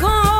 grand